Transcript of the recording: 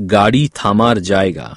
गाड़ी थामार जाएगा।